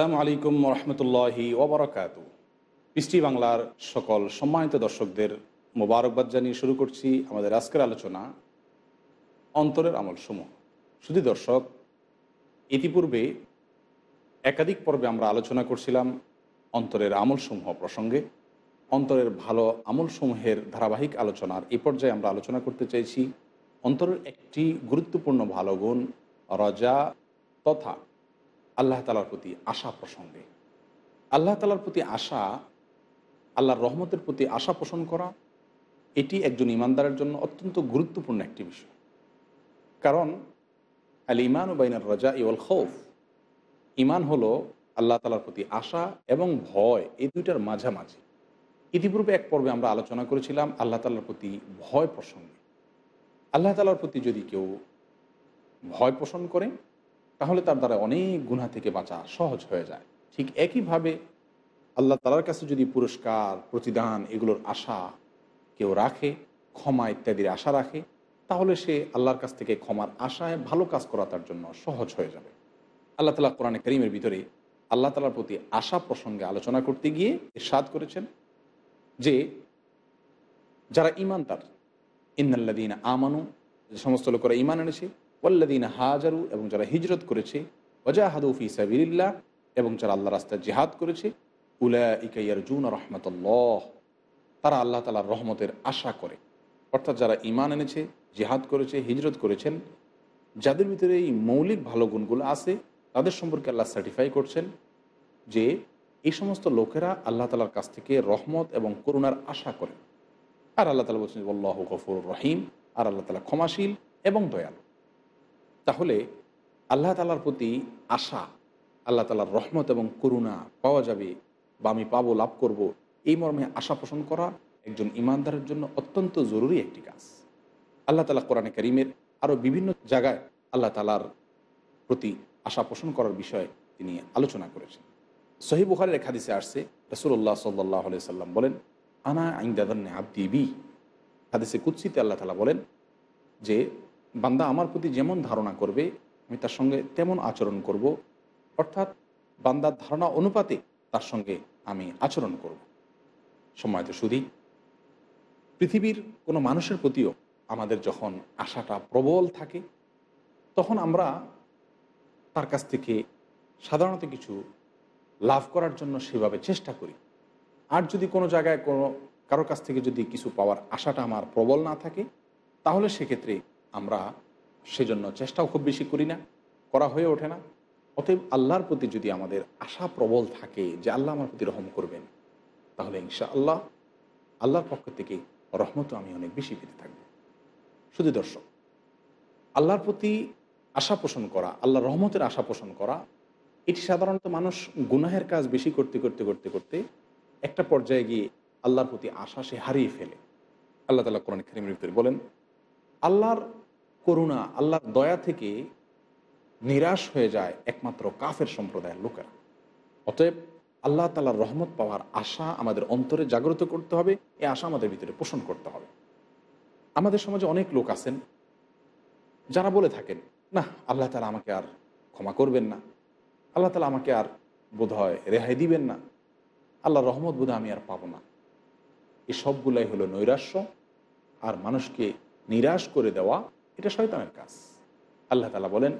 আসসালামু আলাইকুম রহমতুল্লাহি ওবরাকাত পৃষ্টি বাংলার সকল সম্মানিত দর্শকদের মোবারকবাদ জানিয়ে শুরু করছি আমাদের আজকের আলোচনা অন্তরের আমল সমূহ শুধু দর্শক, ইতিপূর্বে একাধিক পর্বে আমরা আলোচনা করছিলাম অন্তরের আমলসমূহ প্রসঙ্গে। অন্তরের ভালো আমলসমূহের ধারাবাহিক আলোচনার এ পর্যায়ে আমরা আলোচনা করতে চাইছি অন্তরের একটি গুরুত্বপূর্ণ ভালো গুণ, রজা তথা আল্লাহ তালার প্রতি আশা প্রসঙ্গে। আল্লাহ তালার প্রতি আশা, আল্লাহর রহমতের প্রতি আশা পোষণ করা, এটি একজন ইমানদারের জন্য অত্যন্ত গুরুত্বপূর্ণ একটি বিষয়। কারণ আল ইমান ও বাইনার রাজা ইউল খৌফ। ইমান হলো আল্লাহ তালার প্রতি আশা এবং ভয়, এই দুইটার মাঝামাঝি। ইতিপূর্বে এক পর্বে আমরা আলোচনা করেছিলাম আল্লাহ তালার প্রতি ভয় প্রসঙ্গে। আল্লাহ তালার প্রতি যদি কেউ ভয় পোষণ করে তাহলে তার দ্বারা অনেক গুণা থেকে বাঁচা সহজ হয়ে যায়। ঠিক একইভাবে আল্লাহ তালার কাছে যদি পুরস্কার, প্রতিদান এগুলোর আশা কেউ রাখে, ক্ষমা ইত্যাদির আশা রাখে, তাহলে সে আল্লাহর কাছ থেকে ক্ষমার আশায় ভালো কাজ করা তার জন্য সহজ হয়ে যাবে। আল্লাহ তালা কোরআনে করিমের ভিতরে আল্লাহ তালার প্রতি আশা প্রসঙ্গে আলোচনা করতে গিয়ে সাদ করেছেন যে, যারা ইমানদার ইন্নাল্লাদিন আমানু, যে সমস্ত লোকেরা ইমান এনেছে ওয়াল্লাদিন হাজারু এবং যারা হিজরত করেছে ওজাহাদুফি সাবিল্লাহ এবং যারা আল্লাহ রাস্তায় জেহাদ করেছে উলা ইকাইয়ার জুন রহমতুল্লাহ। তারা আল্লাহ তালার রহমতের আশা করে। অর্থাৎ যারা ইমান এনেছে, জেহাদ করেছে, হিজরত করেছেন, যাদের ভিতরে এই মৌলিক ভালো গুণগুলো আছে, তাদের সম্পর্কে আল্লাহ সার্টিফাই করছেন যে এই সমস্ত লোকেরা আল্লাহ তালার কাছ থেকে রহমত এবং করুণার আশা করে। আর আল্লাহ তালা বলছেন আল্লাহ গফুর রহিম। আর আল্লাহ তালা ক্ষমাশীল এবং দয়ালু। তাহলে আল্লাহ তালার প্রতি আশা, আল্লাহ তালার রহমত এবং করুণা পাওয়া যাবে বা আমি পাবো, লাভ করব, এই মর্মে আশা পোষণ করা একজন ইমানদারের জন্য অত্যন্ত জরুরি একটি কাজ। আল্লাহ তালা কোরআনে করিমের আরও বিভিন্ন জায়গায় আল্লাহ তালার প্রতি আশা পোষণ করার বিষয়ে তিনি আলোচনা করেছেন। সহি বুখারের এক হাদিসে আসছে রসুল্লাহ সাল্লাহ সাল্লাম বলেন, আনা আইন্দাদান আব্দি বি। হাদিসে কুৎসিতে আল্লাহ তালা বলেন যে বান্দা আমার প্রতি যেমন ধারণা করবে, আমি তার সঙ্গে তেমন আচরণ করব। অর্থাৎ বান্দার ধারণা অনুপাতে তার সঙ্গে আমি আচরণ করব। সময় তো শুধু পৃথিবীর কোনো মানুষের প্রতিও আমাদের যখন আশাটা প্রবল থাকে, তখন আমরা তার কাছ থেকে সাধারণত কিছু লাভ করার জন্য সেভাবে চেষ্টা করি। আর যদি কোনো জায়গায় কোনো কারোর কাছ থেকে যদি কিছু পাওয়ার আশাটা আমার প্রবল না থাকে, তাহলে সেক্ষেত্রে আমরা সেজন্য চেষ্টাও খুব বেশি করি না, করা হয়ে ওঠে না। অতএব আল্লাহর প্রতি যদি আমাদের আশা প্রবল থাকে যে আল্লাহ আমার প্রতি রহম করবেন, তাহলে ইনশা আল্লাহ আল্লাহর পক্ষ থেকে রহমতও আমি অনেক বেশি পেতে থাকব। শুধু দর্শক, আল্লাহর প্রতি আশা পোষণ করা, আল্লাহর রহমতের আশা পোষণ করা, এটি সাধারণত মানুষ গুনাহের কাজ বেশি করতে করতে করতে করতে একটা পর্যায়ে গিয়ে আল্লাহর প্রতি আশা সে হারিয়ে ফেলে। আল্লাহ তালা কোরআন খেরিমের বলেন, আল্লাহর করুণা, আল্লাহর দয়া থেকে নিরাশ হয়ে যায় একমাত্র কাফের সম্প্রদায়ের লোকেরা। অতএব আল্লাহ তালার রহমত পাওয়ার আশা আমাদের অন্তরে জাগ্রত করতে হবে, এ আশা আমাদের ভিতরে পোষণ করতে হবে। আমাদের সমাজে অনেক লোক আছেন, যারা বলে থাকেন না আল্লাহ তালা আমাকে আর ক্ষমা করবেন না। আল্লাহ তালা আমাকে আর বোধ হয় রেহাই দিবেন না। আল্লাহ রহমত বোধ আমি আর পাবো না। এই সবগুলাই হলো নৈরাশ্য, আর মানুষকে নিরাশ করে দেওয়া এটা শয়তানের কাজ। আল্লাহ তালা বলেন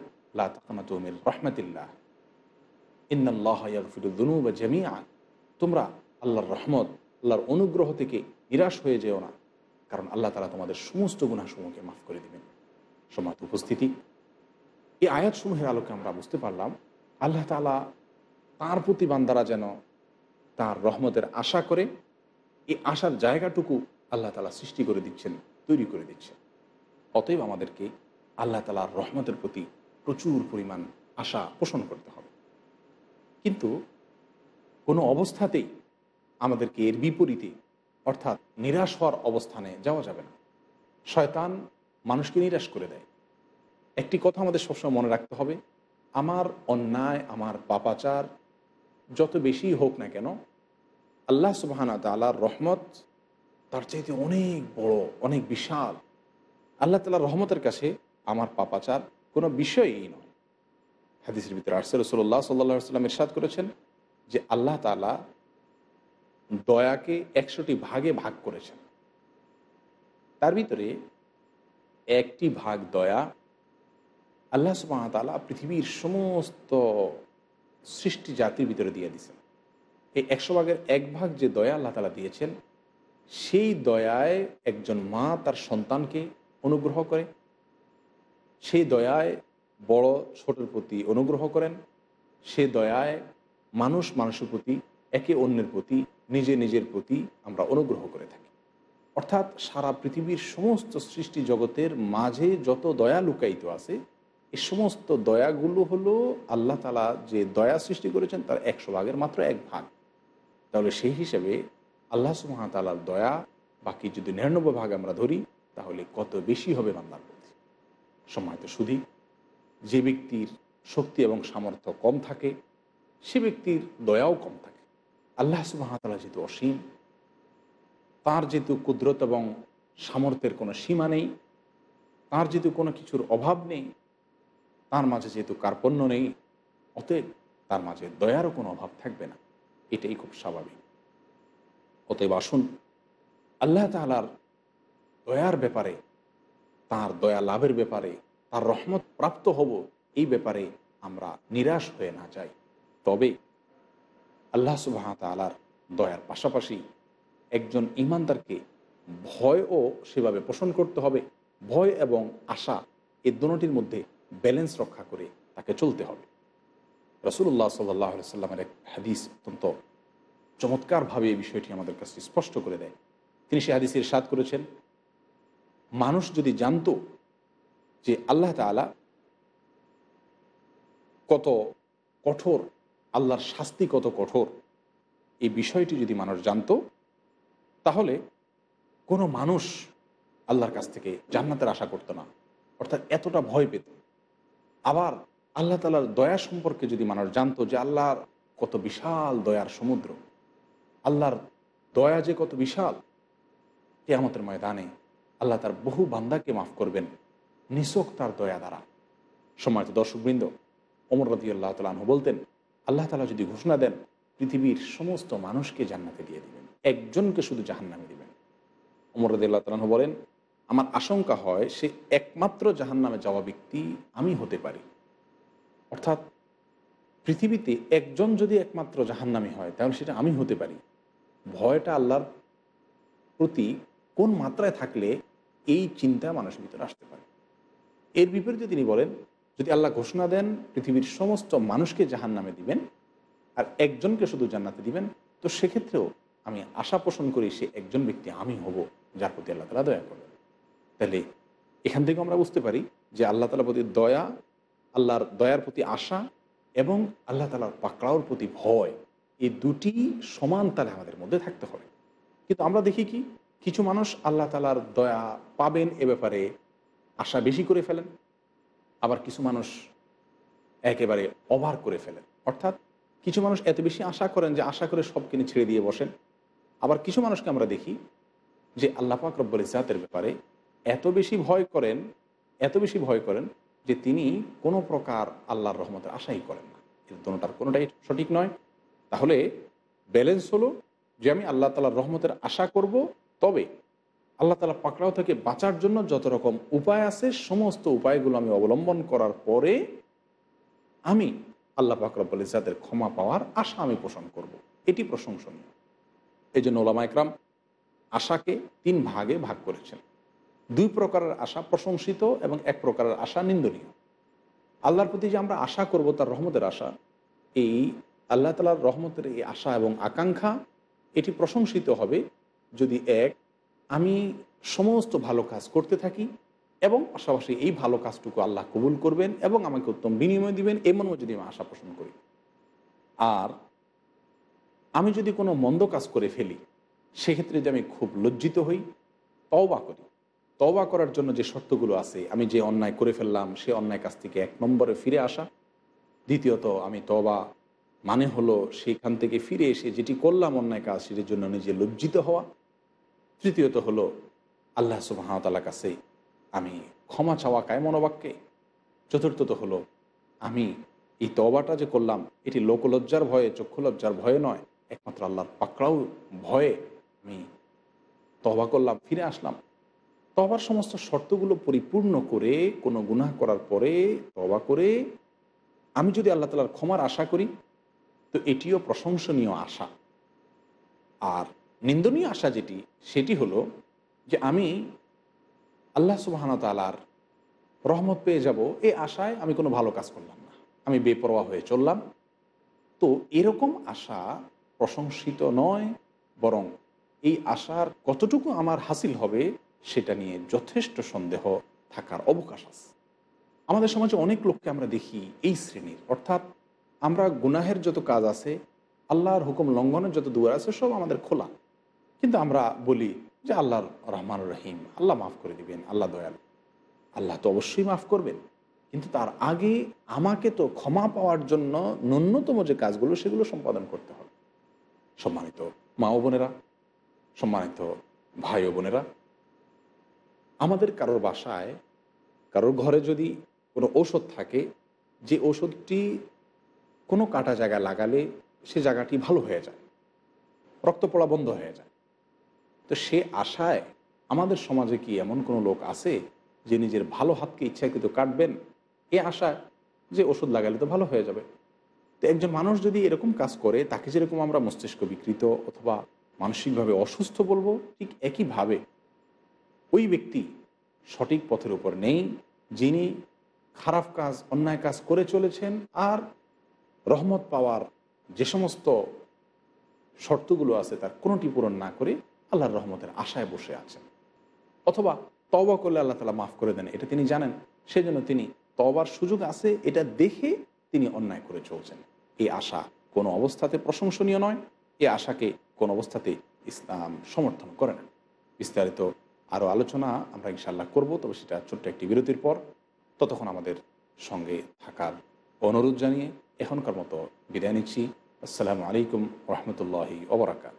রহমতিল্লাহ। ইয়াগফিরুদ্দুনুবা জামিআ। তোমরা আল্লাহর রহমত, আল্লাহর অনুগ্রহ থেকে নিরাশ হয়ে যেও না, কারণ আল্লাহ তালা তোমাদের সমস্ত গুণাসমূহকে মাফ করে দিবেন। সমাজ উপস্থিতি, এই আয়াতসমূহের আলোকে আমরা বুঝতে পারলাম, আল্লাহ তালা তাঁর প্রতি বান্দারা যেন তার রহমতের আশা করে, এই আশার জায়গাটুকু আল্লাহ তালা সৃষ্টি করে দিচ্ছেন, তৈরি করে দিচ্ছেন। অতএব আমাদেরকে আল্লাহ তালার রহমতের প্রতি প্রচুর পরিমাণ আশা পোষণ করতে হবে। কিন্তু কোনো অবস্থাতেই আমাদেরকে এর বিপরীতে অর্থাৎ নিরাশ হওয়ার অবস্থানে যাওয়া যাবে না। শয়তান মানুষকে নিরাশ করে দেয়। একটি কথা আমাদের সবসময় মনে রাখতে হবে, আমার অন্যায়, আমার পাপাচার যত বেশি হোক না কেন, আল্লাহ সুবাহানা তালার রহমত তার চাইতে অনেক বড়, অনেক বিশাল আল্লাহ তালার রহমতের কাছে আমার পাপাচার কোনো বিষয়ই নয়। হাদিসের ভিতরে আরসেল সাল্লাহ সাল্লাম ইরশাদ করেছেন যে আল্লাহ তালা দয়াকে একশোটি ভাগে ভাগ করেছেন। তার ভিতরে একটি ভাগ দয়া আল্লাহ সুবাহতালা পৃথিবীর সমস্ত সৃষ্টি জাতির ভিতরে দিয়ে দিয়েছেন। এই একশো ভাগের এক ভাগ যে দয়া আল্লাহ তালা দিয়েছেন, সেই দয়ায় একজন মা তার সন্তানকে অনুগ্রহ করে। সেই দয়ায় বড় ছোটের প্রতি অনুগ্রহ করেন। সে দয়ায় মানুষ মানুষের প্রতি, একে অন্যের প্রতি, নিজে নিজের প্রতি আমরা অনুগ্রহ করে থাকি। অর্থাৎ সারা পৃথিবীর সমস্ত সৃষ্টি জগতের মাঝে যত দয়া লুকায়িত আছে এই সমস্ত দয়াগুলো হলো আল্লাহ তালা যে দয়া সৃষ্টি করেছেন তার একশো ভাগের মাত্র এক ভাগ। তাহলে সেই হিসেবে আল্লাহ সুহামতালার দয়া বাকি যদি নিরানব্বই ভাগ আমরা ধরি তাহলে কত বেশি হবে বাংলার প্রতি? সময় তো শুধু যে ব্যক্তির শক্তি এবং সামর্থ্য কম থাকে, সে ব্যক্তির দয়াও কম থাকে। আল্লাহ সুবাহতালা যেহেতু অসীম, তার যেহেতু কুদরত এবং সামর্থ্যের কোনো সীমা নেই, তার যেহেতু কোনো কিছুর অভাব নেই, তার মাঝে যেহেতু কার্পণ্য নেই, অতএব তার মাঝে দয়ারও কোনো অভাব থাকবে না। এটাই খুব স্বাভাবিক। অতএব আসুন, আল্লাহ তালার দয়ার ব্যাপারে, তার দয়া লাভের ব্যাপারে, তার রহমত প্রাপ্ত হব, এই ব্যাপারে আমরা নিরাশ হয়ে না যাই। তবে আল্লাহ সুবাহ তালার দয়ার পাশাপাশি একজন ইমানদারকে ভয়ও সেভাবে পোষণ করতে হবে। ভয় এবং আশা এ দুটির মধ্যে ব্যালেন্স রক্ষা করে তাকে চলতে হবে। রসুল্লাহ সাল্লাহ সাল্লামের এক হাদিস অত্যন্ত চমৎকারভাবে এই বিষয়টি আমাদের কাছে স্পষ্ট করে দেয়। তিনি সে হাদিসের সাদ করেছেন মানুষ যদি জানতো যে আল্লাহ তালা কত কঠোর, আল্লাহর শাস্তি কত কঠোর, এই বিষয়টি যদি মানুষ জানতো, তাহলে কোনো মানুষ আল্লাহর কাছ থেকে জান্নাতের আশা করতো না। অর্থাৎ এতটা ভয় পেত। আবার আল্লাহ তালার দয়া সম্পর্কে যদি মানুষ জানতো যে আল্লাহর কত বিশাল দয়ার সমুদ্র, আল্লাহর দয়া যে কত বিশাল, কেয়ামতের ময়দানে আল্লাহ তার বহু বান্দাকে মাফ করবেন। নিছক তার দয়া দ্বারা। সময় তো দর্শকবৃন্দ অমর রদি আল্লাহ তালু বলতেন, আল্লাহ তালা যদি ঘোষণা দেন, পৃথিবীর সমস্ত মানুষকে জান্নাতে দিয়ে দিবেন। একজনকে শুধু জাহান্নামে দিবেন। অমর রদি আল্লাহ তালু বলেন, আমার আশঙ্কা হয় সে একমাত্র জাহান্নামে যাওয়া ব্যক্তি আমি হতে পারি। অর্থাৎ, পৃথিবীতে একজন যদি একমাত্র জাহান্নামি হয়, তাহলে সেটা আমি হতে পারি। ভয়টা আল্লাহর প্রতি কোন মাত্রায় থাকলে এই চিন্তা মানুষের ভিতরে আসতে পারে। এর বিপরীতে তিনি বলেন, যদি আল্লাহ ঘোষণা দেন, পৃথিবীর সমস্ত মানুষকে জাহান নামে দিবেন আর একজনকে শুধু জান্নাতে দিবেন, তো সেক্ষেত্রেও আমি আশা পোষণ করি সে একজন ব্যক্তি আমি হব, যার প্রতি আল্লাহ তালা দয়া করবেন। তাহলে এখান থেকে আমরা বুঝতে পারি যে আল্লাহ তালার প্রতি দয়া, আল্লাহর দয়ার প্রতি আশা এবং আল্লাহ তালার পাকড়াওর প্রতি ভয়, এই দুটি সমান তালে আমাদের মধ্যে থাকতে হবে। কিন্তু আমরা দেখি কি কিছু মানুষ আল্লাহ তালার দয়া পাবেন এ ব্যাপারে আশা বেশি করে ফেলেন, আবার কিছু মানুষ একেবারে অভার করে ফেলেন। অর্থাৎ কিছু মানুষ এত বেশি আশা করেন যে আশা করে সব কিনে ছেড়ে দিয়ে বসেন। আবার কিছু মানুষকে আমরা দেখি যে আল্লাহ পাক ইজাতের ব্যাপারে এত বেশি ভয় করেন, এত বেশি ভয় করেন যে তিনি কোনো প্রকার আল্লাহর রহমতের আশাই করেন না। কিন্তু কোনোটার কোনোটাই সঠিক নয়। তাহলে ব্যালেন্স হলো যে আমি আল্লাহ তালার রহমতের আশা করব তবে আল্লাহ তালা পাকড়াও থেকে বাঁচার জন্য যত রকম উপায় আছে, সমস্ত উপায়গুলো আমি অবলম্বন করার পরে আমি আল্লাহ পাকরাবুল ইজাদের ক্ষমা পাওয়ার আশা আমি পোষণ করব। এটি প্রশংসনীয়। এই জন্য ওলামা একরাম আশাকে তিন ভাগে ভাগ করেছেন। দুই প্রকারের আশা প্রশংসিত এবং এক প্রকারের আশা নিন্দনীয়। আল্লাহর প্রতি যে আমরা আশা করব, তার রহমতের আশা, এই আল্লাহ তালার রহমতের এই আশা এবং আকাঙ্ক্ষা, এটি প্রশংসিত হবে যদি এক, আমি সমস্ত ভালো কাজ করতে থাকি এবং পাশাপাশি এই ভালো কাজটুকু আল্লাহ কবুল করবেন এবং আমাকে উত্তম বিনিময় দিবেন এমন যদি আমি আশা পোষণ করি। আর আমি যদি কোনো মন্দ কাজ করে ফেলি, সেক্ষেত্রে যদি আমি খুব লজ্জিত হই, তওবা করি। তওবা করার জন্য যে শর্তগুলো আছে, আমি যে অন্যায় করে ফেললাম, সে অন্যায় কাছ থেকে এক নম্বরে ফিরে আসা। দ্বিতীয়ত, আমি তওবা মানে হলো সেইখান থেকে ফিরে এসে যেটি করলাম অন্যায় কাজ, সেটির জন্য নিজে লজ্জিত হওয়া। তৃতীয়ত হলো, আল্লাহ সুবাহতালার কাছে আমি ক্ষমা চাওয়া কায় মনোবাক্যে চতুর্থত হলো, আমি এই তবাটা যে করলাম, এটি লোকলজ্জার ভয়ে, চক্ষুলজ্জার ভয়ে নয়, একমাত্র আল্লাহর পাকড়াও ভয়ে আমি তবা করলাম, ফিরে আসলাম। তবার সমস্ত শর্তগুলো পরিপূর্ণ করে, কোনো গুনাহ করার পরে তবা করে, আমি যদি আল্লাহ তালার ক্ষমার আশা করি, তো এটিও প্রশংসনীয় আশা। আর নিন্দনীয় আশা যেটি, সেটি হলো যে আমি আল্লাহ সুবাহন তালার রহমত পেয়ে যাব এই আশায় আমি কোনো ভালো কাজ করলাম না। আমি বেপরোয়া হয়ে চললাম। তো এরকম আশা প্রশংসিত নয়, বরং এই আশার কতটুকু আমার হাসিল হবে, সেটা নিয়ে যথেষ্ট সন্দেহ থাকার অবকাশ আছে। আমাদের সমাজে অনেক লোককে আমরা দেখি এই শ্রেণির। অর্থাৎ আমরা গুনাহের যত কাজ আছে, আল্লাহর হুকুম লঙ্ঘনের যত দুয়ার আছে, সব আমাদের খোলা। কিন্তু আমরা বলি যে আল্লাহর রহমান রহিম, আল্লাহ মাফ করে দিবেন, আল্লাহ দয়াল। আল্লাহ তো অবশ্যই মাফ করবেন। কিন্তু তার আগে আমাকে তো ক্ষমা পাওয়ার জন্য ন্যূনতম যে কাজগুলো, সেগুলো সম্পাদন করতে হবে। সম্মানিত মা ও বোনেরা, সম্মানিত ভাই ও বোনেরা, আমাদের কারোর বাসায়, কারোর ঘরে যদি কোনো ঔষধ থাকে, যে ঔষধটি কোনো কাটা জায়গায় লাগালে সে জায়গাটি ভালো হয়ে যায়, রক্ত পড়া বন্ধ হয়ে যায়। তো সে আশায় আমাদের সমাজে কি এমন কোনো লোক আছে যে নিজের ভালো হাতকে ইচ্ছাকৃত কাটবেন? এ আশায় যে ওষুধ লাগালে তো ভালো হয়ে যাবে। তো একজন মানুষ যদি এরকম কাজ করে, তাকে যেরকম আমরা মস্তিষ্ক বিকৃত অথবা মানসিকভাবে অসুস্থ বলব, ঠিক একইভাবে ওই ব্যক্তি সঠিক পথের উপর নেই, যিনি খারাপ কাজ, অন্যায় কাজ করে চলেছেন আর রহমত পাওয়ার যে সমস্ত শর্তগুলো আছে তার কোনোটি পূরণ না করে আল্লাহর রহমতের আশায় বসে আছেন। অথবা তবা করলে আল্লাহ তালা মাফ করে দেন, এটা তিনি জানেন। সেজন্য তিনি তবার সুযোগ আছে, এটা দেখে তিনি অন্যায় করে চলছেন। এই আশা কোনো অবস্থাতে প্রশংসনীয় নয়, এই আশাকে কোনো অবস্থাতে ইসলাম সমর্থন করে না। বিস্তারিত আরও আলোচনা আমরা ইনশাল্লাহ করব, তবে সেটা ছোট্ট একটি বিরতির পর। ততক্ষণ আমাদের সঙ্গে থাকার অনুরোধ জানিয়ে এখনকার মতো বিদায় নিচ্ছি। আসসালামু আলাইকুম রহমতুল্লাহি ওবরাকাত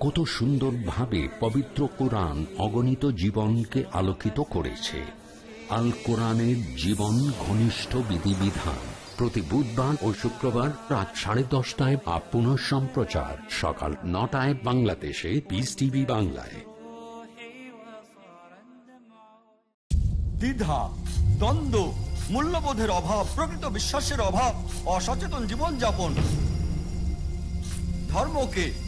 কত সুন্দরভাবে পবিত্র কোরআন অগণিত জীবনকে আলোকিত করেছে। আল কোরআনের জীবন ঘনিষ্ঠ বিধিবিধান। প্রতি বুধবার ও শুক্রবার রাত সাড়ে দশটায় বা পুনঃ সম্প্রচার। সকাল নটায় বাংলাদেশে পিস টিভি বাংলায়। দ্বিধা, দ্বন্দ্ব, মূল্যবোধের অভাব, প্রকৃত বিশ্বাসের অভাব, অসচেতন জীবনযাপন। ধর্মকে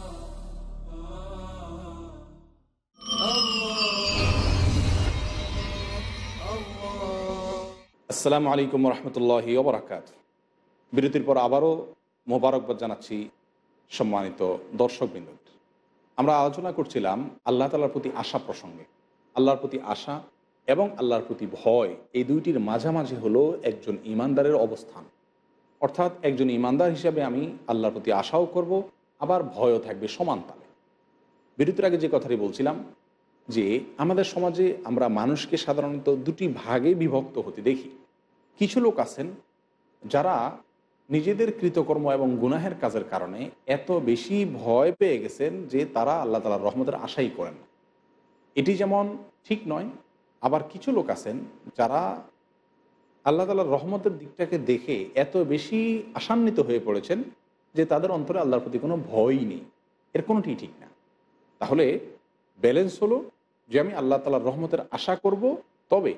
আসসালামু আলাইকুম রহমতুল্লাহ ওবরাকাত। বিরতির পর আবারও মোবারকবাদ জানাচ্ছি সম্মানিত দর্শকবৃন্দ। আমরা আলোচনা করছিলাম আল্লাহ তালার প্রতি আশা প্রসঙ্গে। আল্লাহর প্রতি আশা এবং আল্লাহর প্রতি ভয়, এই দুইটির মাঝামাঝি হলো একজন ইমানদারের অবস্থান। অর্থাৎ একজন ইমানদার হিসাবে আমি আল্লাহর প্রতি আশাও করব, আবার ভয়ও থাকবে সমান তালে। বিরতির আগে যে কথাটি বলছিলাম, যে আমাদের সমাজে আমরা মানুষকে সাধারণত দুটি ভাগে বিভক্ত হতে দেখি। কিছু লোক আছেন যারা নিজেদের কৃতকর্ম এবং গুনাহের কাজের কারণে এত বেশি ভয় পেয়ে গেছেন যে তারা আল্লাহ তালার রহমতের আশাই করেন। এটি যেমন ঠিক নয়, আবার কিছু লোক আছেন যারা আল্লাহ তালার রহমতের দিকটাকে দেখে এত বেশি আশান্বিত হয়ে পড়েছেন যে তাদের অন্তরে আল্লাহর প্রতি কোনো ভয়ই নেই। এর কোনোটি ঠিক না। তাহলে ব্যালেন্স হলো যে আমি আল্লাহ তালার রহমতের আশা করব, তবে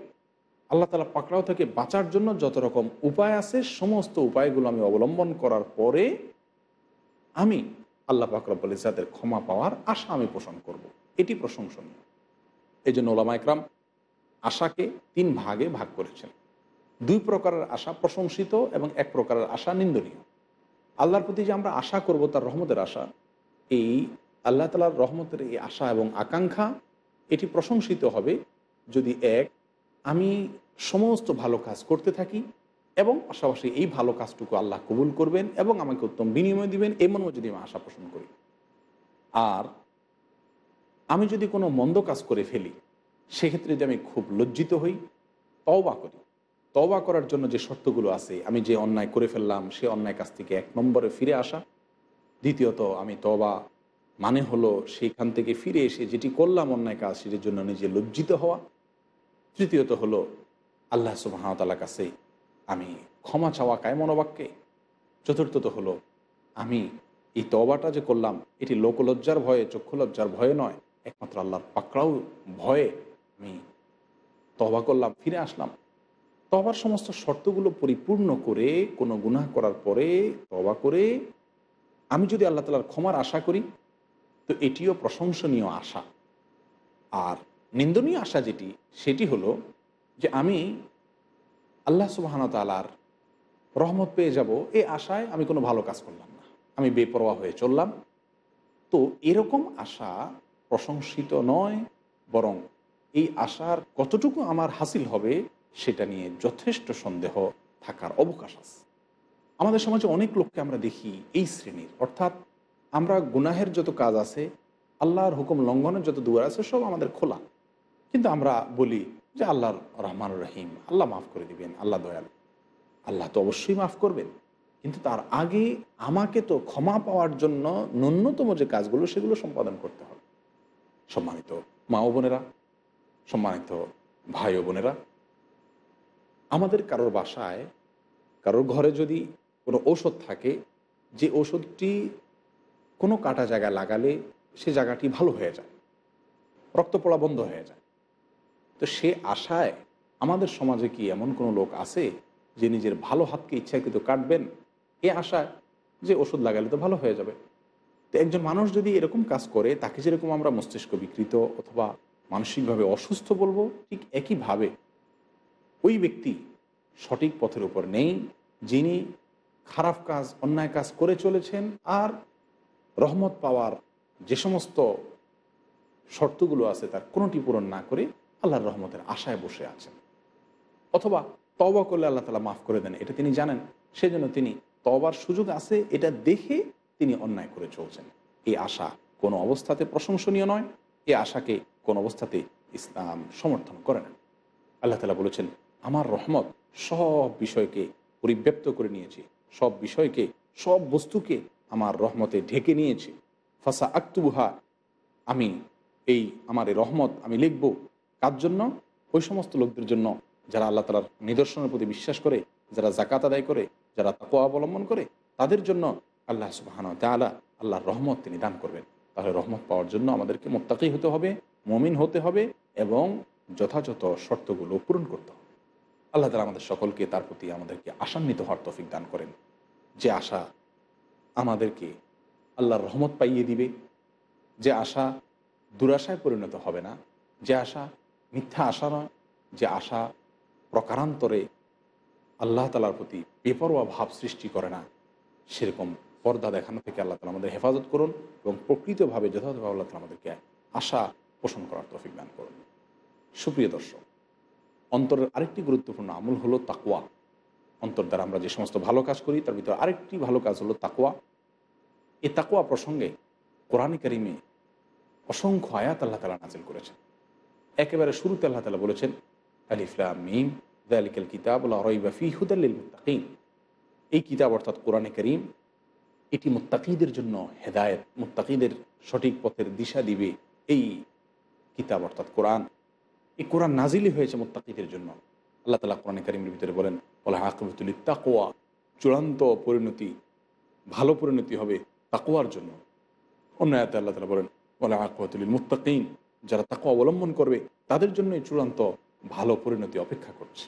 আল্লাহ তালা পাকড়াও থেকে বাঁচার জন্য যত রকম উপায় আছে, সমস্ত উপায়গুলো আমি অবলম্বন করার পরে আমি আল্লাহ পাকরাবুল ইজাদের ক্ষমা পাওয়ার আশা আমি পোষণ করব। এটি প্রশংসনীয়। এই জন্য ওলামা একরাম আশাকে তিন ভাগে ভাগ করেছেন। দুই প্রকারের আশা প্রশংসিত এবং এক প্রকারের আশা নিন্দনীয়। আল্লাহর প্রতি যে আমরা আশা করব, তার রহমতের আশা, এই আল্লাহ তালার রহমতের এই আশা এবং আকাঙ্ক্ষা, এটি প্রশংসিত হবে যদি এক, আমি সমস্ত ভালো কাজ করতে থাকি এবং পাশাপাশি এই ভালো কাজটুকু আল্লাহ কবুল করবেন এবং আমাকে উত্তম বিনিময় দিবেন এমনও যদি আমি আশা পোষণ করি। আর আমি যদি কোনো মন্দ কাজ করে ফেলি, সেক্ষেত্রে যদি আমি খুব লজ্জিত হই, তওবা করি। তওবা করার জন্য যে শর্তগুলো আছে, আমি যে অন্যায় করে ফেললাম, সে অন্যায় কাছ থেকে এক নম্বরে ফিরে আসা। দ্বিতীয়ত, আমি তবা মানে হলো সেইখান থেকে ফিরে এসে যেটি করলাম অন্যায় কাজ, সেটির জন্য নিজে লজ্জিত হওয়া। তৃতীয়ত হলো আল্লাহ সুবাহতালার কাছে আমি ক্ষমা চাওয়া কায় মনোবাক্যে চতুর্থত হলো, আমি এই তবাটা যে করলাম, এটি লোকলজ্জার ভয়ে চক্ষু লজ্জার ভয়ে নয়, একমাত্র আল্লাহর পাকড়াও ভয়ে আমি তবা করলাম, ফিরে আসলাম। তবার সমস্ত শর্তগুলো পরিপূর্ণ করে, কোনো গুনাহ করার পরে তবা করে, আমি যদি আল্লাহ তালার ক্ষমার আশা করি, তো এটিও প্রশংসনীয় আশা। আর নিন্দনীয় আশা যেটি, সেটি হলো যে আমি আল্লাহ সুবাহান তালার রহমত পেয়ে যাব এই আশায় আমি কোনো ভালো কাজ করলাম না। আমি বেপরোয়া হয়ে চললাম। তো এরকম আশা প্রশংসিত নয়, বরং এই আশার কতটুকু আমার হাসিল হবে সেটা নিয়ে যথেষ্ট সন্দেহ থাকার অবকাশ আছে। আমাদের সমাজে অনেক লোককে আমরা দেখি এই শ্রেণির। অর্থাৎ আমরা গুনাহের যত কাজ আছে, আল্লাহর হুকুম লঙ্ঘনের যত দুয়ার আছে, সব আমাদের খোলা। কিন্তু আমরা বলি যে আল্লাহর রহমান রহিম, আল্লাহ মাফ করে দিবেন, আল্লাহ দয়াল। আল্লাহ তো অবশ্যই মাফ করবেন। কিন্তু তার আগে আমাকে তো ক্ষমা পাওয়ার জন্য ন্যূনতম যে কাজগুলো, সেগুলো সম্পাদন করতে হবে। সম্মানিত মা ও বোনেরা, সম্মানিত ভাই ও বোনেরা, আমাদের কারোর বাসায়, কারোর ঘরে যদি কোনো ঔষধ থাকে, যে ঔষধটি কোনো কাটা জায়গায় লাগালে সে জায়গাটি ভালো হয়ে যায়, রক্ত পড়া বন্ধ হয়ে যায়। তো সে আশায় আমাদের সমাজে কি এমন কোনো লোক আছে যে নিজের ভালো হাতকে ইচ্ছাকৃত কাটবেন? এ আশায় যে ওষুধ লাগালে তো ভালো হয়ে যাবে। তো একজন মানুষ যদি এরকম কাজ করে, তাকে যেরকম আমরা মস্তিষ্ক বিকৃত অথবা মানসিকভাবে অসুস্থ বলব, ঠিক একইভাবে ওই ব্যক্তি সঠিক পথের উপর নেই, যিনি খারাপ কাজ, অন্যায় কাজ করে চলেছেন আর রহমত পাওয়ার যে সমস্ত শর্তগুলো আছে তার কোনোটি পূরণ না করে আল্লাহর রহমতের আশায় বসে আছেন। অথবা তবা করলে আল্লাহ তালা মাফ করে দেন, এটা তিনি জানেন। সেজন্য তিনি তবার সুযোগ আছে, এটা দেখে তিনি অন্যায় করে চলছেন। এই আশা কোনো অবস্থাতে প্রশংসনীয় নয়, এই আশাকে কোন অবস্থাতে ইসলাম সমর্থন করে না। আল্লাহ তালা বলেছেন, আমার রহমত সব বিষয়কে পরিব্যাপ্ত করে নিয়েছে, সব বিষয়কে, সব বস্তুকে আমার রহমতে ঢেকে নিয়েছে। ফাসা আক্তুবুহা আমি এই, আমার এই রহমত আমি লিখব কার জন্য? ওই সমস্ত লোকদের জন্য যারা আল্লাহ তালার নিদর্শনের প্রতি বিশ্বাস করে, যারা জাকাত আদায় করে, যারা তাকো অবলম্বন করে, তাদের জন্য আল্লাহ সুবাহান তালা আল্লাহর রহমত তিনি দান করবেন। তাহলে রহমত পাওয়ার জন্য আমাদেরকে মোত্তাকি হতে হবে, মমিন হতে হবে এবং যথাযথ শর্তগুলো পূরণ করতে হবে। আল্লাহ তালা আমাদের সকলকে তার প্রতি আমাদেরকে আশান্বিত হওয়ার তফিক দান করেন। যে আশা আমাদেরকে আল্লাহর রহমত পাইয়ে দিবে, যে আশা দুরাশায় পরিণত হবে না, যে আশা মিথ্যা আশা নয়, যে আশা প্রকারান্তরে আল্লাহ তালার প্রতি বেপরোয়া ভাব সৃষ্টি করে না। সেরকম পর্দা দেখানো থেকে আল্লাহ তালা আমাদের হেফাজত করুন এবং প্রকৃতভাবে যথাযথভাবে আল্লাহ তালা আমাদেরকে আশা পোষণ করার তফিক দান করুন। সুপ্রিয় দর্শক, অন্তরের আরেকটি গুরুত্বপূর্ণ আমল হলো তাকুয়া অন্তর দ্বারা আমরা যে সমস্ত ভালো কাজ করি, তার ভিতরে আরেকটি ভালো কাজ হলো তাকুয়া এ তাকুয়া প্রসঙ্গে কোরআন করিমে অসংখ্য আয়াত আল্লাহ তালা নাজিল করেছেন। একেবারে শুরুতে আল্লাহ তালা বলেছেন আলিফলাম মিম দালিকাল কিতাব রইবাফি হুদাল্লিল মুত্তাকিম এই কিতাব অর্থাৎ কোরআনে করিম, এটি মুত্তাকিদের জন্য হেদায়েত, মুত্তাকিদের সঠিক পথের দিশা দিবে এই কিতাব অর্থাৎ কোরআন। এই কোরআন নাজিলি হয়েছে মুত্তাকিদের জন্য। আল্লাহ তালা কোরআন করিমের ভিতরে বলেন বলা আকবতুল তাকোয়া চূড়ান্ত পরিণতি, ভালো পরিণতি হবে তাকোয়ার জন্য। অন্য আয়াতে আল্লাহ তালা বলেন বলা আকবতুল মুত্তাকিন যারা তাকে অবলম্বন করবে, তাদের জন্যই চূড়ান্ত ভালো পরিণতি অপেক্ষা করছে।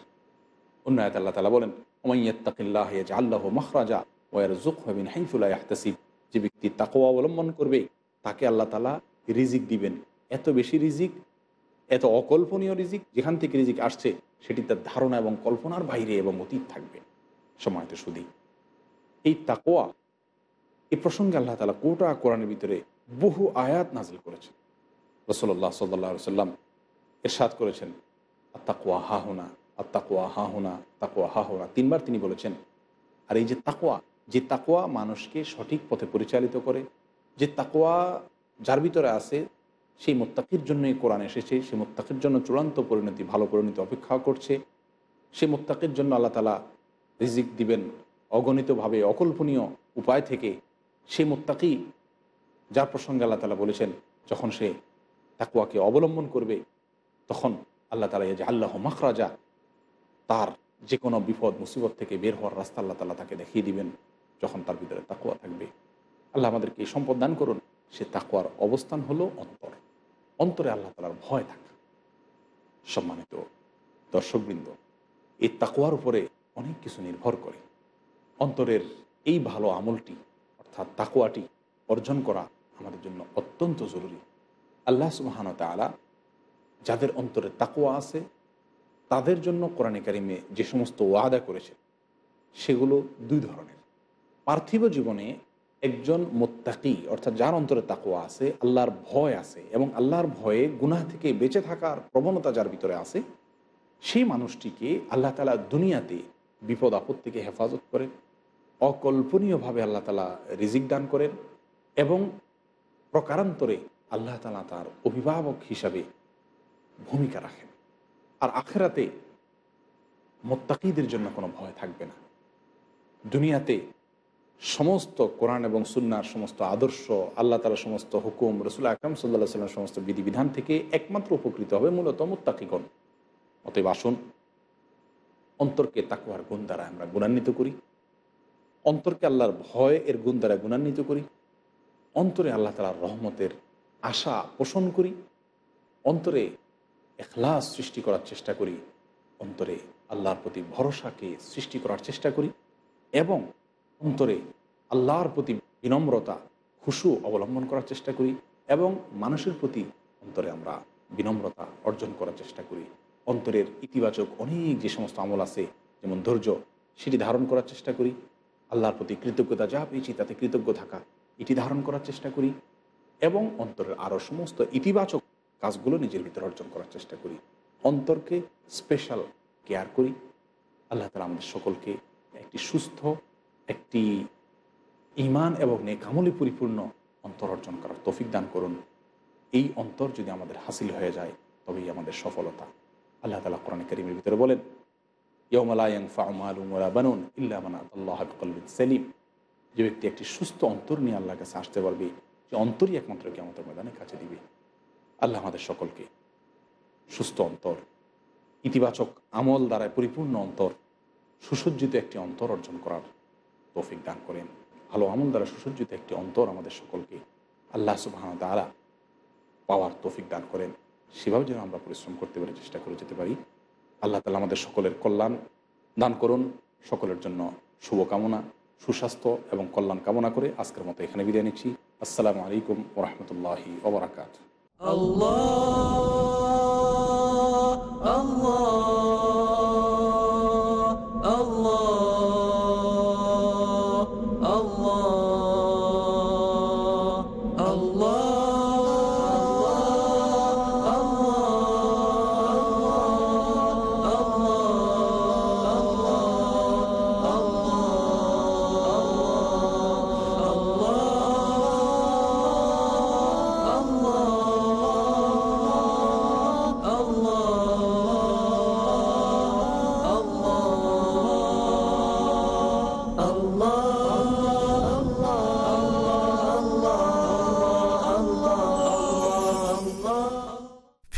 অন্য আল্লাহ তালা বলেন ওমাইয়াত্তাকিল্লাহ আল্লাহ মহরাজা ওয়ার জুক হাইফুল্লাহ আহতাসিব যে ব্যক্তি তাকে অবলম্বন করবে, তাকে আল্লাহ তালা রিজিক দিবেন। এত বেশি রিজিক, এত অকল্পনীয় রিজিক, যেখান থেকে রিজিক আসছে, সেটি তার ধারণা এবং কল্পনার বাইরে এবং অতীত থাকবে সময়ত শুধু এই তাকোয়া এই প্রসঙ্গে আল্লাহ তালা কোটা কোরআনের ভিতরে বহু আয়াত নাজিল করেছেন। রসল্লাহ সাল্লা সাল্লাম এরশাদ করেছেন আত্মাকুয়া হা হোনা আত্মাকুয়া হা হোনা তাকুয়া হা হোনা। তিনবার তিনি বলেছেন, আর এই যে তাকোয়া যে তাকোয়া মানুষকে সঠিক পথে পরিচালিত করে, যে তাকোয়া যার ভিতরে আছে, সেই মোত্তাকির জন্যই কোরআন এসেছে, সেই মোত্তাকির জন্য চূড়ান্ত পরিণতি, ভালো পরিণতি অপেক্ষা করছে, সেই মোত্তাকির জন্য আল্লাহ তালা রিজিক দিবেন, অগণিতভাবে অকল্পনীয় উপায় থেকে সেই মোত্তাকি, যার প্রসঙ্গে আল্লাহ তালা বলেছেন, যখন সে তাকুয়াকে অবলম্বন করবে, তখন আল্লাহ তালা যে আল্লাহ মাখরাজা তার যে কোনো বিপদ, মুসিবত থেকে বের হওয়ার রাস্তা আল্লাহ তালা তাকে দেখিয়ে দিবেন, যখন তার ভিতরে তাকুয়া থাকবে। আল্লাহ আমাদেরকে এই সম্পদ দান করুন, সে তাকুয়ার অবস্থান হলো অন্তর। অন্তরে আল্লাহ তালার ভয় থাকা। সম্মানিত দর্শকবৃন্দ, এই তাকুয়ার উপরে অনেক কিছু নির্ভর করে। অন্তরের এই ভালো আমলটি, অর্থাৎ তাকুয়াটি অর্জন করা আমাদের জন্য অত্যন্ত জরুরি। আল্লাহ সুবাহান তালা যাদের অন্তরে তাকুয়া আছে, তাদের জন্য কোরআনে কারিমে যে সমস্ত ওয়াদা করেছে, সেগুলো দুই ধরনের। পার্থিব জীবনে একজন মোত্তাকি, অর্থাৎ যার অন্তরে তাকুয়া আছে, আল্লাহর ভয় আছে এবং আল্লাহর ভয়ে গুনাহ থেকে বেঁচে থাকার প্রবণতা যার ভিতরে আছে, সেই মানুষটিকে আল্লাহ তালা দুনিয়াতে বিপদ আপদ থেকে হেফাজত করেন, অকল্পনীয়ভাবে আল্লাহ তালা রিজিক দান করেন এবং প্রকারান্তরে আল্লাহ তালা তার অভিভাবক হিসাবে ভূমিকা রাখেন। আর আখেরাতে মোত্তাকিদের জন্য কোনো ভয় থাকবে না। দুনিয়াতে সমস্ত কোরআন এবং সুন্নার সমস্ত আদর্শ, আল্লাহ তালা সমস্ত হুকুম, রসুল আকরম সাল্লাহ সাল্লাম সমস্ত বিধিবিধান থেকে একমাত্র উপকৃত হবে মূলত মোত্তাকিগণ। অতএব আসুন, অন্তরকে তাকুয়ার গুণ দ্বারা আমরা গুণান্বিত করি। অন্তরকে আল্লাহর ভয় এর গুণ দ্বারা গুণান্বিত করি। অন্তরে আল্লাহ তালার রহমতের আশা পোষণ করি, অন্তরে এখলাস সৃষ্টি করার চেষ্টা করি, অন্তরে আল্লাহর প্রতি ভরসাকে সৃষ্টি করার চেষ্টা করি এবং অন্তরে আল্লাহর প্রতি বিনম্রতা, খুশু অবলম্বন করার চেষ্টা করি এবং মানুষের প্রতি অন্তরে আমরা বিনম্রতা অর্জন করার চেষ্টা করি। অন্তরের ইতিবাচক অনেক যে সমস্ত আমল আছে, যেমন ধৈর্য, সেটি ধারণ করার চেষ্টা করি। আল্লাহর প্রতি কৃতজ্ঞতা যা পেয়েছি তাতে কৃতজ্ঞ থাকা, এটি ধারণ করার চেষ্টা করি। এবং অন্তরের আরও সমস্ত ইতিবাচক কাজগুলো নিজের ভিতরে অর্জন করার চেষ্টা করি। অন্তরকে স্পেশাল কেয়ার করি। আল্লাহ তালা আমাদের সকলকে একটি সুস্থ, একটি ইমান এবং নেকামলি পরিপূর্ণ অন্তর অর্জন করার তফিক দান করুন। এই অন্তর যদি আমাদের হাসিল হয়ে যায়, তবেই আমাদের সফলতা। আল্লাহ তালা কোরআন করিমের ভিতরে বলেন ইল্লাহ সেলিম। যে ব্যক্তি একটি সুস্থ অন্তর নিয়ে আল্লাহর কাছে আসতে পারবে যে অন্তরই একমাত্র কি আমাদের ময়দানের কাছে দিবে। আল্লাহ আমাদের সকলকে সুস্থ অন্তর, ইতিবাচক আমল দ্বারা পরিপূর্ণ অন্তর, সুসজ্জিত একটি অন্তর অর্জন করার তৌফিক দান করেন। ভালো আমল দ্বারা সুসজ্জিত একটি অন্তর আমাদের সকলকে আল্লাহ সুবাহ তালা পাওয়ার তৌফিক দান করেন। সেভাবে যেন আমরা পরিশ্রম করতে পারি, চেষ্টা করে যেতে পারি। আল্লাহ তালা আমাদের সকলের কল্যাণ দান করুন। সকলের জন্য শুভকামনা সুস্বাস্থ্য এবং কল্যাণ কামনা করে আজকের মতো এখানে বিদায় নিচ্ছি। আসসালামু আলাইকুম ওরহমতুল্লাহি ওবরাকাত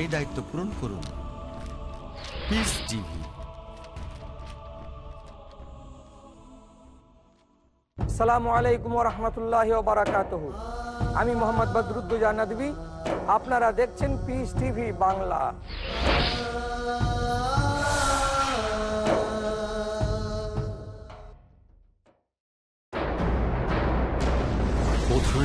এই দায়িত্ব পূরণ করুন। পিস টিভি সালামু আলাইকুম রহমতুল্লাহ বারাকাত আমি মোহাম্মদ বদরুদ্দুজা নদী আপনারা দেখছেন পিস টিভি বাংলা।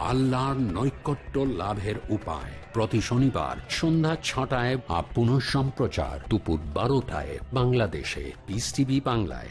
আল্লাহর নৈকট্য লাভের উপায়। প্রতি শনিবার সন্ধ্যা ছটায় আপ পুনঃ সম্প্রচার দুপুর বারোটায় বাংলাদেশে। পিস টিভি বাংলায়।